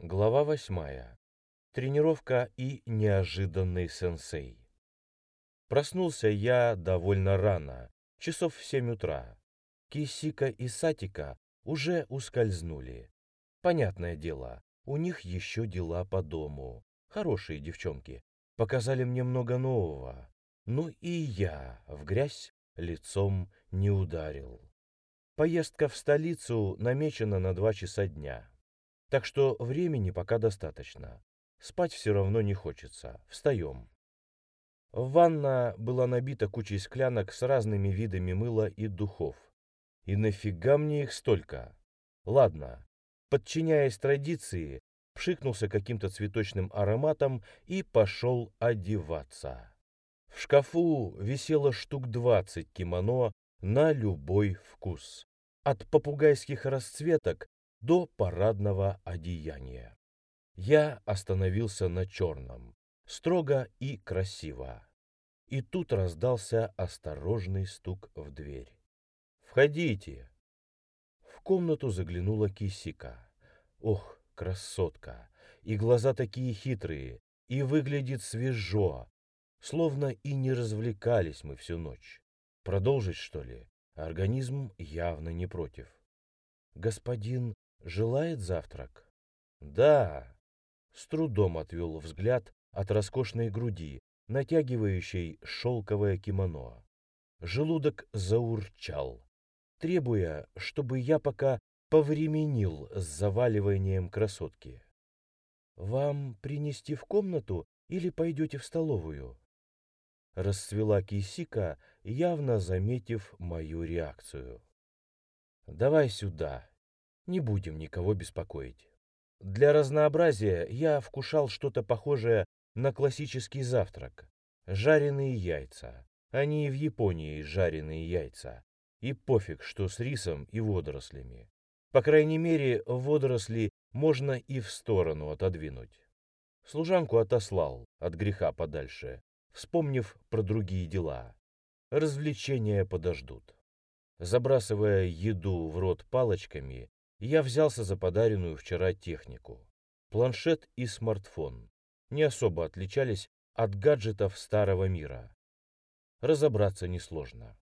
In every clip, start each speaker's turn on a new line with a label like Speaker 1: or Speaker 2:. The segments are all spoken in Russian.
Speaker 1: Глава восьмая. Тренировка и неожиданный сенсей. Проснулся я довольно рано, часов в семь утра. Кисика и Сатика уже ускользнули. Понятное дело, у них еще дела по дому. Хорошие девчонки. Показали мне много нового. Ну и я в грязь лицом не ударил. Поездка в столицу намечена на два часа дня. Так что времени пока достаточно. Спать все равно не хочется. Встаем. Ванна была набита кучей склянок с разными видами мыла и духов. И нафига мне их столько? Ладно. Подчиняясь традиции, пшикнулся каким-то цветочным ароматом и пошел одеваться. В шкафу висело штук двадцать кимоно на любой вкус. От попугайских расцветок до парадного одеяния. Я остановился на черном, строго и красиво. И тут раздался осторожный стук в дверь. «Входите!» В комнату заглянула Кисика. Ох, красотка! И глаза такие хитрые, и выглядит свежо, словно и не развлекались мы всю ночь. Продолжить, что ли? Организм явно не против. Господин желает завтрак? Да. С трудом отвел взгляд от роскошной груди, натягивающей шелковое кимоно. Желудок заурчал, требуя, чтобы я пока повременил с заваливанием красотки. «Вам принести в комнату или пойдете в столовую?» Расцвела кисика, явно заметив мою реакцию. «Давай сюда, не будем никого беспокоить. Для разнообразия я вкушал что-то похожее на классический завтрак. Жареные яйца. Они и в Японии жареные яйца. И пофиг, что с рисом и водорослями. По крайней мере, водоросли можно и в сторону отодвинуть. Служанку отослал от греха подальше, вспомнив про другие дела. Развлечения подождут. Забрасывая еду в рот палочками, я взялся за подаренную вчера технику. Планшет и смартфон не особо отличались от гаджетов старого мира. Разобраться несложно.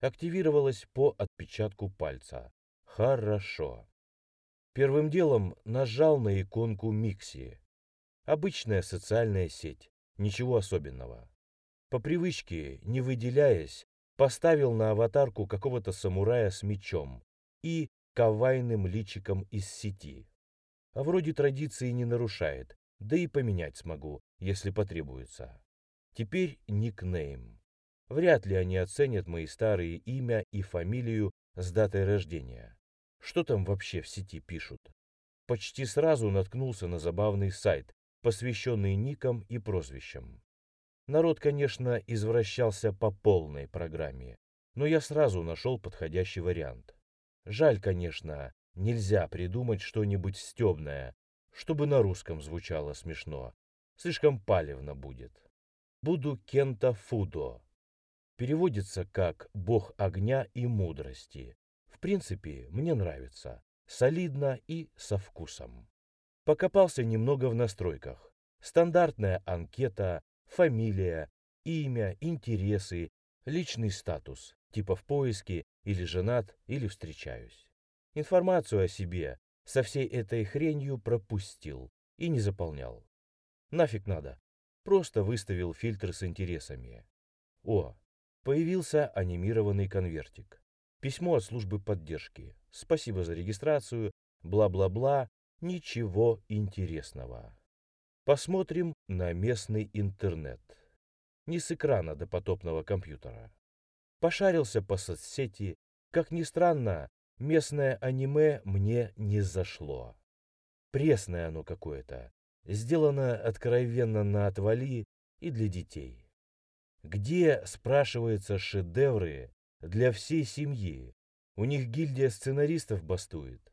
Speaker 1: Активировалось по отпечатку пальца. Хорошо. Первым делом нажал на иконку Микси. Обычная социальная сеть, ничего особенного. По привычке, не выделяясь, поставил на аватарку какого-то самурая с мечом и кавайным личиком из сети. А вроде традиции не нарушает, да и поменять смогу, если потребуется. Теперь никнейм. Вряд ли они оценят мои старые имя и фамилию с датой рождения. Что там вообще в сети пишут? Почти сразу наткнулся на забавный сайт, посвященный никам и прозвищам. Народ, конечно, извращался по полной программе, но я сразу нашел подходящий вариант. Жаль, конечно, нельзя придумать что-нибудь стебное, чтобы на русском звучало смешно. Слишком палевно будет. Буду Кента Фудо. Переводится как «бог огня и мудрости». В принципе, мне нравится. Солидно и со вкусом. Покопался немного в настройках. Стандартная анкета, фамилия, имя, интересы, личный статус, типа в поиске или женат, или встречаюсь. Информацию о себе со всей этой хренью пропустил и не заполнял. Нафиг надо. Просто выставил фильтр с интересами. О, появился анимированный конвертик. Письмо от службы поддержки. Спасибо за регистрацию, бла-бла-бла, ничего интересного. Посмотрим на местный интернет. Не с экрана до потопного компьютера. Пошарился по соцсети. Как ни странно, местное аниме мне не зашло. Пресное оно какое-то. Сделано откровенно на отвали и для детей. Где, спрашивается, шедевры для всей семьи? У них гильдия сценаристов бастует.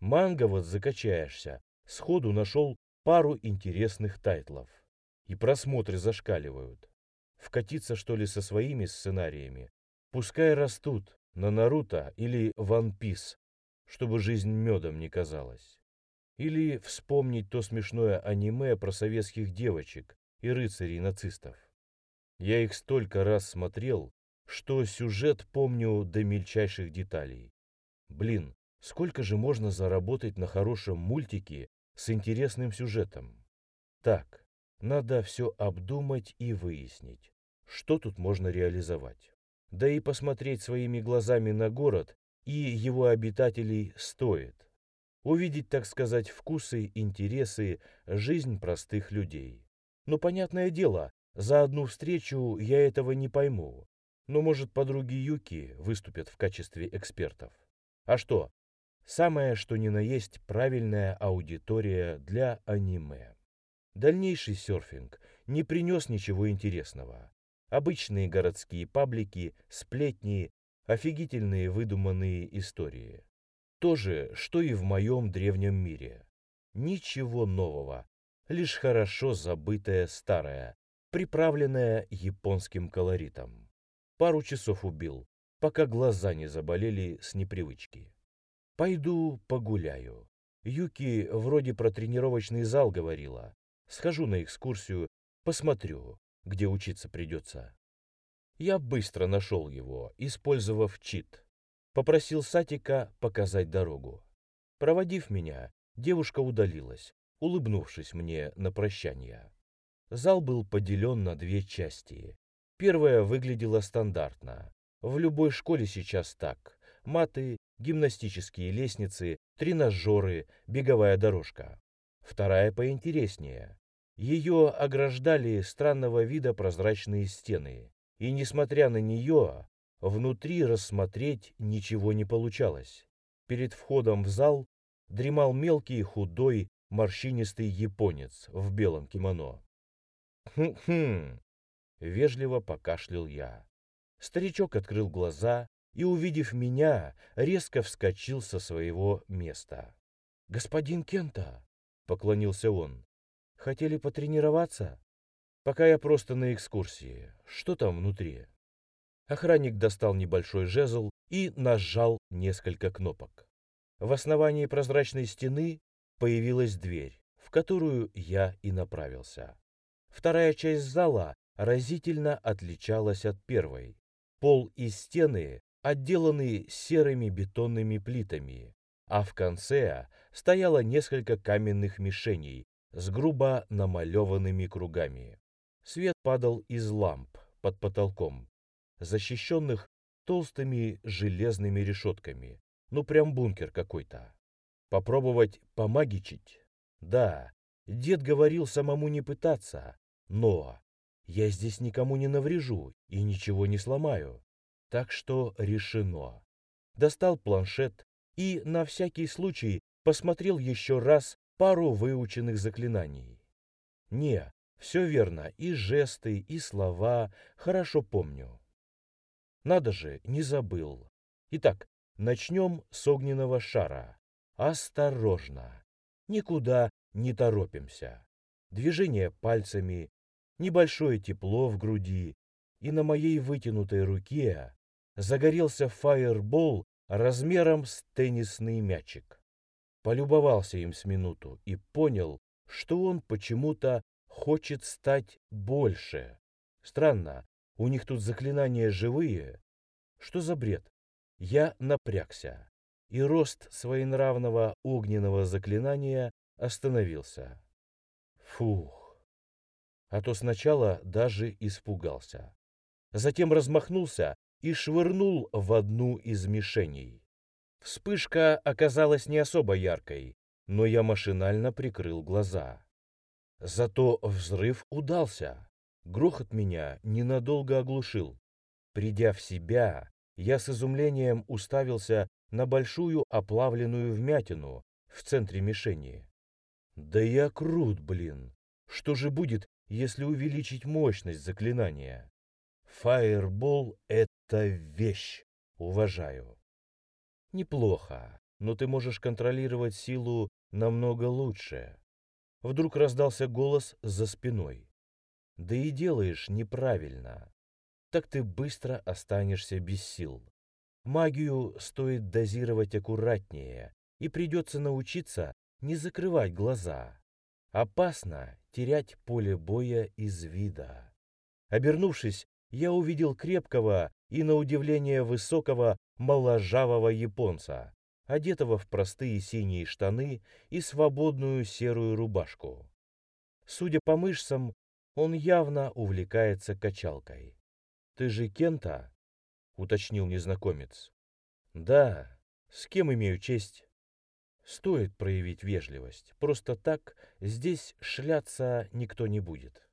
Speaker 1: Манго вот закачаешься, сходу нашел пару интересных тайтлов. И просмотры зашкаливают. Вкатиться, что ли, со своими сценариями? Пускай растут на Наруто или Ван Пис, чтобы жизнь медом не казалась. Или вспомнить то смешное аниме про советских девочек и рыцарей нацистов. Я их столько раз смотрел, что сюжет помню до мельчайших деталей. Блин, сколько же можно заработать на хорошем мультике с интересным сюжетом? Так, надо все обдумать и выяснить, что тут можно реализовать. Да и посмотреть своими глазами на город и его обитателей стоит. Увидеть, так сказать, вкусы, интересы, жизнь простых людей. Но понятное дело, за одну встречу я этого не пойму. Но, может, подруги Юки выступят в качестве экспертов. А что? Самое, что ни на есть, правильная аудитория для аниме. Дальнейший серфинг не принес ничего интересного. Обычные городские паблики, сплетни, офигительные выдуманные истории. То же, что и в моем древнем мире. Ничего нового, лишь хорошо забытое старое, приправленное японским колоритом. Пару часов убил, пока глаза не заболели с непривычки. Пойду погуляю. Юки вроде про тренировочный зал говорила. Схожу на экскурсию, посмотрю, где учиться придется. Я быстро нашел его, использовав чит. Попросил Сатика показать дорогу. Проводив меня, девушка удалилась, улыбнувшись мне на прощание. Зал был поделен на две части. Первая выглядела стандартно. В любой школе сейчас так. Маты, гимнастические лестницы, тренажеры, беговая дорожка. Вторая поинтереснее. Ее ограждали странного вида прозрачные стены. И несмотря на нее, Внутри рассмотреть ничего не получалось. Перед входом в зал дремал мелкий, худой, морщинистый японец в белом кимоно. «Хм-хм!» — вежливо покашлял я. Старичок открыл глаза и, увидев меня, резко вскочил со своего места. «Господин Кента!» — поклонился он. «Хотели потренироваться? Пока я просто на экскурсии. Что там внутри?» Охранник достал небольшой жезл и нажал несколько кнопок. В основании прозрачной стены появилась дверь, в которую я и направился. Вторая часть зала разительно отличалась от первой. Пол и стены отделаны серыми бетонными плитами, а в конце стояло несколько каменных мишеней с грубо намалеванными кругами. Свет падал из ламп под потолком, защищенных толстыми железными решетками. Ну прям бункер какой-то. Попробовать помагичить? Да, дед говорил самому не пытаться, но я здесь никому не наврежу и ничего не сломаю. Так что решено. Достал планшет и на всякий случай посмотрел еще раз пару выученных заклинаний. Не, все верно, и жесты, и слова хорошо помню. Надо же, не забыл. Итак, начнем с огненного шара. Осторожно. Никуда не торопимся. Движение пальцами, небольшое тепло в груди, и на моей вытянутой руке загорелся фаербол размером с теннисный мячик. Полюбовался им с минуту и понял, что он почему-то хочет стать больше. Странно, у них тут заклинания живые. Что за бред? Я напрягся, и рост своенравного огненного заклинания остановился. Фух. А то сначала даже испугался. Затем размахнулся и швырнул в одну из мишеней. Вспышка оказалась не особо яркой, но я машинально прикрыл глаза. Зато взрыв удался. Грохот меня ненадолго оглушил. Придя в себя, я с изумлением уставился на большую оплавленную вмятину в центре мишени. Да я крут, блин! Что же будет, если увеличить мощность заклинания? Фаербол — это вещь, уважаю. Неплохо, но ты можешь контролировать силу намного лучше. Вдруг раздался голос за спиной. Да и делаешь неправильно. Так ты быстро останешься без сил. Магию стоит дозировать аккуратнее, и придется научиться не закрывать глаза. Опасно терять поле боя из вида. Обернувшись, я увидел крепкого и, на удивление, высокого, моложавого японца, одетого в простые синие штаны и свободную серую рубашку. Судя по мышцам, он явно увлекается качалкой. «Ты же Кента?» — уточнил незнакомец. «Да. С кем имею честь?» «Стоит проявить вежливость. Просто так здесь шляться никто не будет.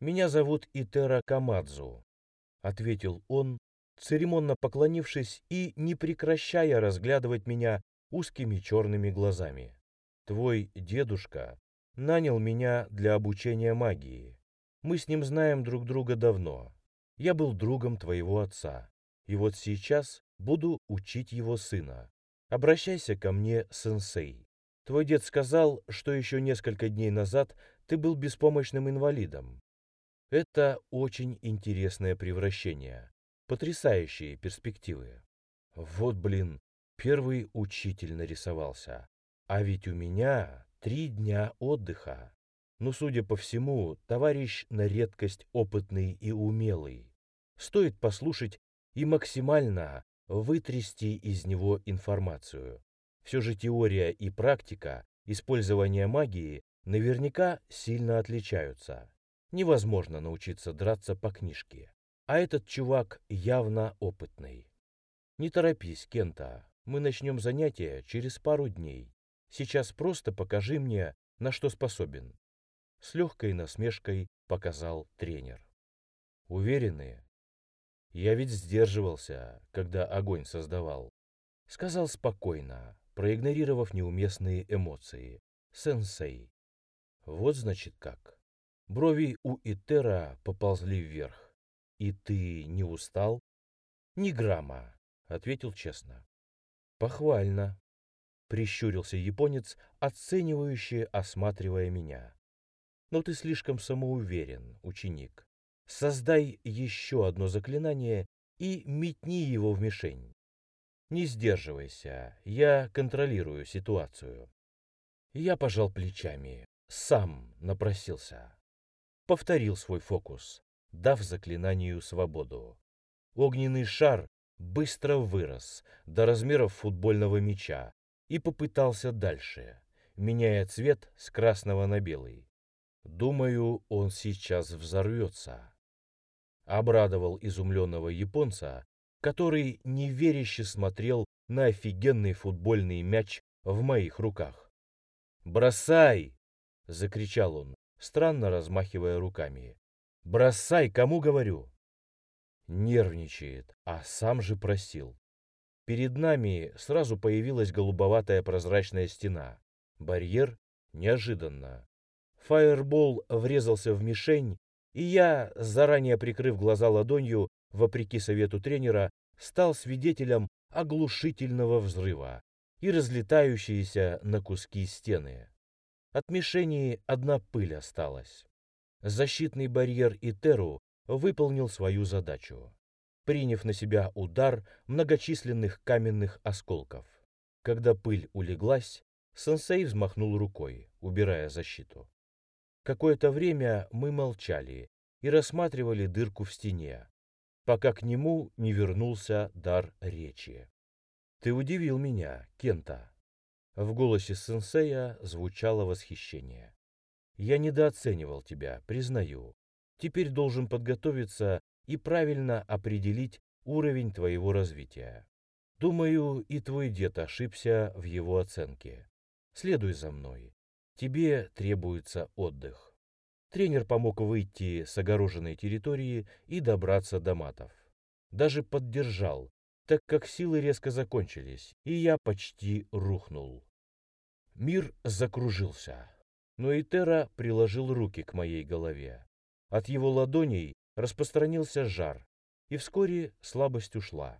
Speaker 1: Меня зовут Итера Камадзу», — ответил он, церемонно поклонившись и не прекращая разглядывать меня узкими черными глазами. «Твой дедушка нанял меня для обучения магии. Мы с ним знаем друг друга давно. Я был другом твоего отца. И вот сейчас буду учить его сына. Обращайся ко мне, сенсей. Твой дед сказал, что еще несколько дней назад ты был беспомощным инвалидом. Это очень интересное превращение. Потрясающие перспективы. Вот, блин, первый учитель нарисовался. А ведь у меня три дня отдыха. Ну, судя по всему, товарищ на редкость опытный и умелый. Стоит послушать и максимально вытрясти из него информацию. Все же теория и практика использования магии наверняка сильно отличаются. Невозможно научиться драться по книжке. А этот чувак явно опытный. Не торопись, Кента, мы начнем занятия через пару дней. Сейчас просто покажи мне, на что способен. С легкой насмешкой показал тренер. Уверенные? Я ведь сдерживался, когда огонь создавал. Сказал спокойно, проигнорировав неуместные эмоции. Сенсей. Вот значит как. Брови у Итера поползли вверх. «И ты не устал?» «Ни грамма», — ответил честно. «Похвально», — прищурился японец, оценивающе осматривая меня. «Но ты слишком самоуверен, ученик. Создай еще одно заклинание и метни его в мишень. Не сдерживайся, я контролирую ситуацию». Я пожал плечами, сам напросился. Повторил свой фокус дав заклинанию свободу. Огненный шар быстро вырос до размеров футбольного мяча и попытался дальше, меняя цвет с красного на белый. Думаю, он сейчас взорвется. Обрадовал изумленного японца, который неверяще смотрел на офигенный футбольный мяч в моих руках. «Бросай!» — закричал он, странно размахивая руками. Бросай, кому говорю. Нервничает, а сам же просил. Перед нами сразу появилась голубоватая прозрачная стена. Барьер неожиданно. Фаербол врезался в мишень, и я, заранее прикрыв глаза ладонью, вопреки совету тренера, стал свидетелем оглушительного взрыва и разлетающиеся на куски стены. От мишени одна пыль осталась. Защитный барьер Итеру выполнил свою задачу, приняв на себя удар многочисленных каменных осколков. Когда пыль улеглась, сенсей взмахнул рукой, убирая защиту. Какое-то время мы молчали и рассматривали дырку в стене, пока к нему не вернулся дар речи. «Ты удивил меня, Кента». В голосе сенсея звучало восхищение. Я недооценивал тебя, признаю. Теперь должен подготовиться и правильно определить уровень твоего развития. Думаю, и твой дед ошибся в его оценке. Следуй за мной. Тебе требуется отдых. Тренер помог выйти с огороженной территории и добраться до матов. Даже поддержал, так как силы резко закончились, и я почти рухнул. Мир закружился но Итера приложил руки к моей голове. От его ладоней распространился жар, и вскоре слабость ушла.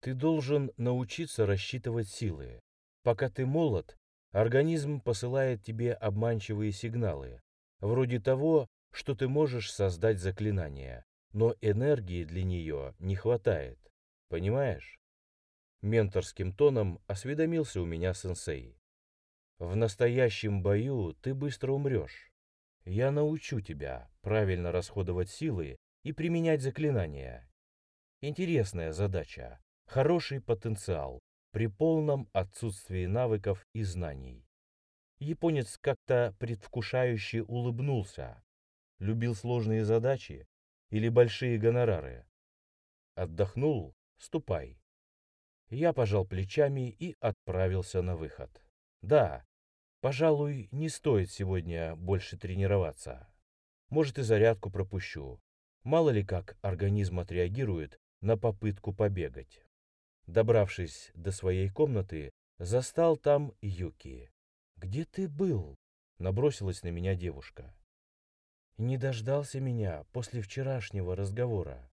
Speaker 1: Ты должен научиться рассчитывать силы. Пока ты молод, организм посылает тебе обманчивые сигналы, вроде того, что ты можешь создать заклинание, но энергии для нее не хватает. Понимаешь? Менторским тоном осведомился у меня сенсей. В настоящем бою ты быстро умрешь. Я научу тебя правильно расходовать силы и применять заклинания. Интересная задача, хороший потенциал при полном отсутствии навыков и знаний. Японец как-то предвкушающе улыбнулся. Любил сложные задачи или большие гонорары. Отдохнул? Ступай. Я пожал плечами и отправился на выход. Да, пожалуй, не стоит сегодня больше тренироваться. Может и зарядку пропущу. Мало ли как организм отреагирует на попытку побегать. Добравшись до своей комнаты, застал там Юки. «Где ты был?» — набросилась на меня девушка. «Не дождался меня после вчерашнего разговора.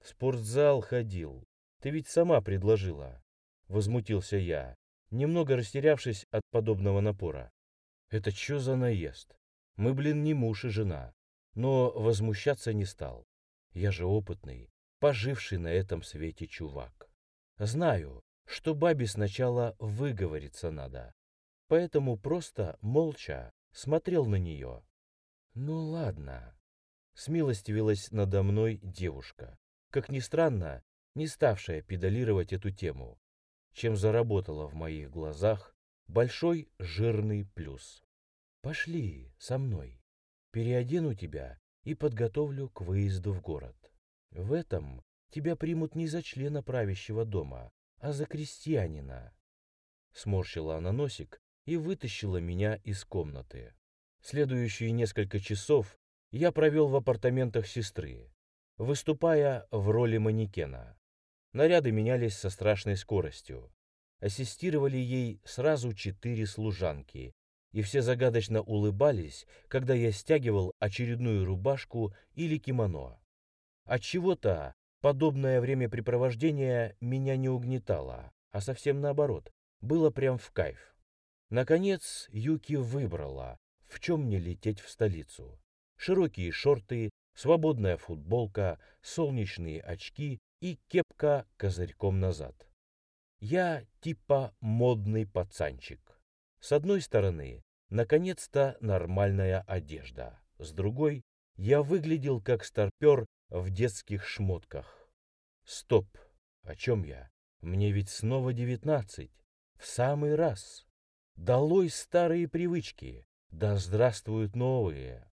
Speaker 1: В спортзал ходил. Ты ведь сама предложила». Возмутился я, немного растерявшись от подобного напора. «Это что за наезд? Мы, блин, не муж и жена». Но возмущаться не стал. Я же опытный, поживший на этом свете чувак. Знаю, что бабе сначала выговориться надо, поэтому просто молча смотрел на нее. Ну ладно. Смилостивилась надо мной девушка, как ни странно, не ставшая педалировать эту тему, чем заработала в моих глазах большой жирный плюс. Пошли со мной, переодену тебя и подготовлю к выезду в город. В этом тебя примут не за члена правящего дома, а за крестьянина. Сморщила она носик и вытащила меня из комнаты. Следующие несколько часов я провел в апартаментах сестры, выступая в роли манекена. Наряды менялись со страшной скоростью. Ассистировали ей сразу четыре служанки, и все загадочно улыбались, когда я стягивал очередную рубашку или кимоно. От чего-то подобное времяпрепровождение меня не угнетало, а совсем наоборот, было прям в кайф. Наконец Юки выбрала, в чем мне лететь в столицу. Широкие шорты, свободная футболка, солнечные очки и кепка козырьком назад. Я типа модный пацанчик. С одной стороны, наконец-то нормальная одежда. С другой, я выглядел как старпер в детских шмотках. Стоп, о чем я? Мне ведь снова девятнадцать. В самый раз. Долой старые привычки. Да здравствуют новые.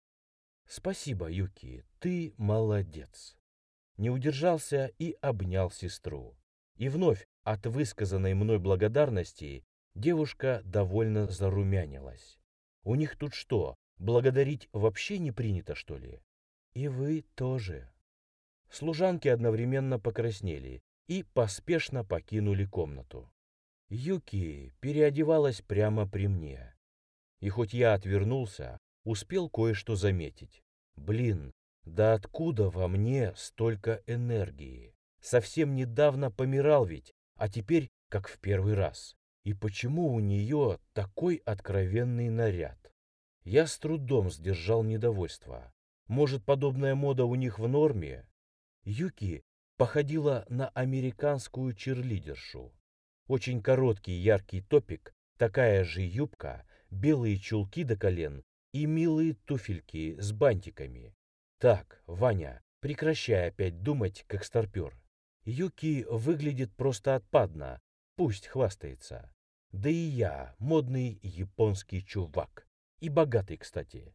Speaker 1: Спасибо, Юки, ты молодец. Не удержался и обнял сестру. И вновь от высказанной мной благодарности девушка довольно зарумянилась. У них тут что, благодарить вообще не принято, что ли? И вы тоже. Служанки одновременно покраснели и поспешно покинули комнату. Юки переодевалась прямо при мне. И хоть я отвернулся, успел кое-что заметить. Блин, да откуда во мне столько энергии? Совсем недавно помирал ведь, а теперь как в первый раз. И почему у нее такой откровенный наряд? Я с трудом сдержал недовольство. Может, подобная мода у них в норме? Юки походила на американскую черлидершу. Очень короткий яркий топик, такая же юбка, белые чулки до колен и милые туфельки с бантиками. Так, Ваня, прекращай опять думать, как старпер. Юки выглядит просто отпадно, пусть хвастается. Да и я модный японский чувак. И богатый, кстати.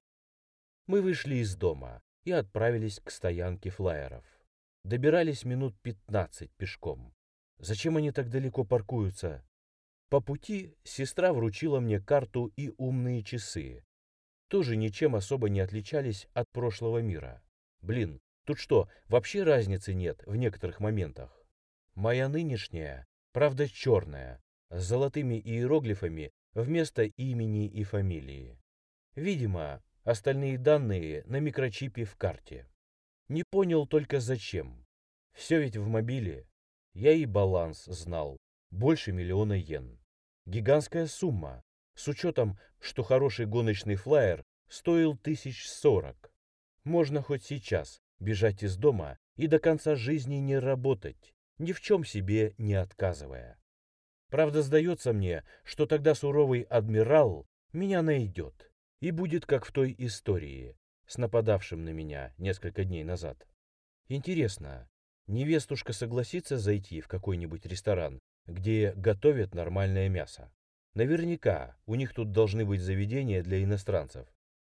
Speaker 1: Мы вышли из дома и отправились к стоянке флайеров. Добирались минут пятнадцать пешком. Зачем они так далеко паркуются? По пути сестра вручила мне карту и умные часы. Тоже ничем особо не отличались от прошлого мира. Блин, тут что, вообще разницы нет в некоторых моментах? Моя нынешняя, правда черная, с золотыми иероглифами вместо имени и фамилии. Видимо, остальные данные на микрочипе в карте. Не понял только зачем. Все ведь в мобиле. Я и баланс знал. Больше миллиона йен. Гигантская сумма. С учетом, что хороший гоночный флайер стоил тысяч сорок. Можно хоть сейчас бежать из дома и до конца жизни не работать, ни в чем себе не отказывая. Правда, сдается мне, что тогда суровый адмирал меня найдет и будет как в той истории с нападавшим на меня несколько дней назад. Интересно, невестушка согласится зайти в какой-нибудь ресторан, где готовят нормальное мясо? Наверняка у них тут должны быть заведения для иностранцев.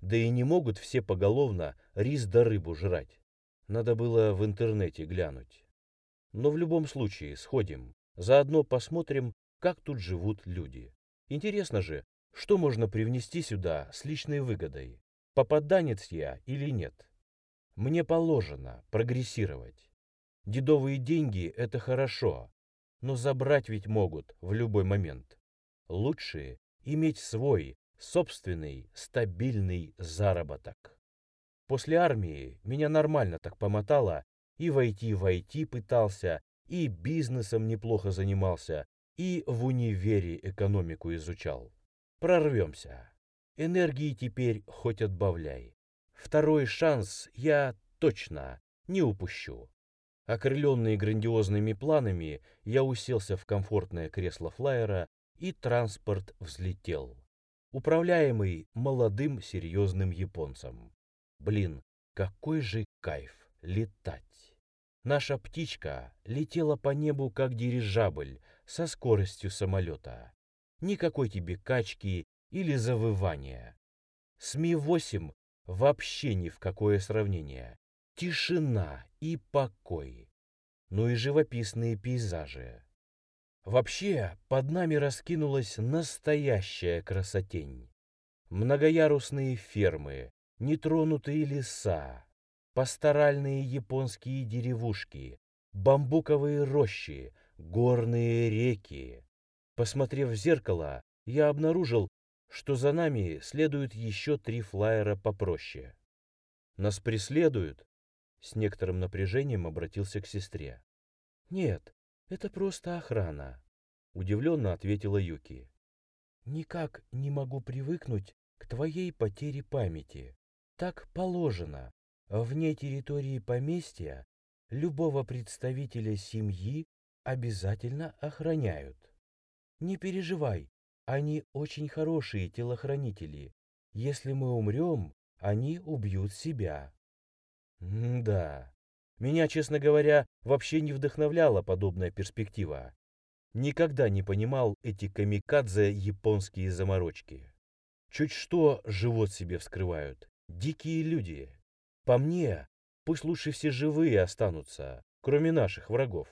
Speaker 1: Да и не могут все поголовно рис да рыбу жрать. Надо было в интернете глянуть. Но в любом случае сходим, заодно посмотрим, как тут живут люди. Интересно же, что можно привнести сюда с личной выгодой? Попаданец я или нет? Мне положено прогрессировать. Дедовые деньги – это хорошо, но забрать ведь могут в любой момент. Лучше иметь свой, собственный, стабильный заработок. После армии меня нормально так помотало, и войти в IT пытался, и бизнесом неплохо занимался, и в универе экономику изучал. Прорвемся. Энергии теперь хоть отбавляй. Второй шанс я точно не упущу. Окрыленный грандиозными планами, я уселся в комфортное кресло флайера, и транспорт взлетел. Управляемый молодым серьезным японцем. Блин, какой же кайф летать. Наша птичка летела по небу как дирижабль, со скоростью самолета. Никакой тебе качки или завывания. С Ми-8 вообще ни в какое сравнение. Тишина и покой. Ну и живописные пейзажи. Вообще, под нами раскинулась настоящая красотень. Многоярусные фермы, нетронутые леса, пасторальные японские деревушки, бамбуковые рощи, горные реки. Посмотрев в зеркало, я обнаружил, что за нами следуют еще три флайера попроще. «Нас преследуют?» С некоторым напряжением обратился к сестре. «Нет, это просто охрана», — удивленно ответила Юки. «Никак не могу привыкнуть к твоей потере памяти. Так положено. Вне территории поместья любого представителя семьи обязательно охраняют. Не переживай, они очень хорошие телохранители. Если мы умрем, они убьют себя. М да, меня, честно говоря, вообще не вдохновляла подобная перспектива. Никогда не понимал эти камикадзе японские заморочки. Чуть что живот себе вскрывают. Дикие люди. По мне, пусть лучше все живые останутся, кроме наших врагов.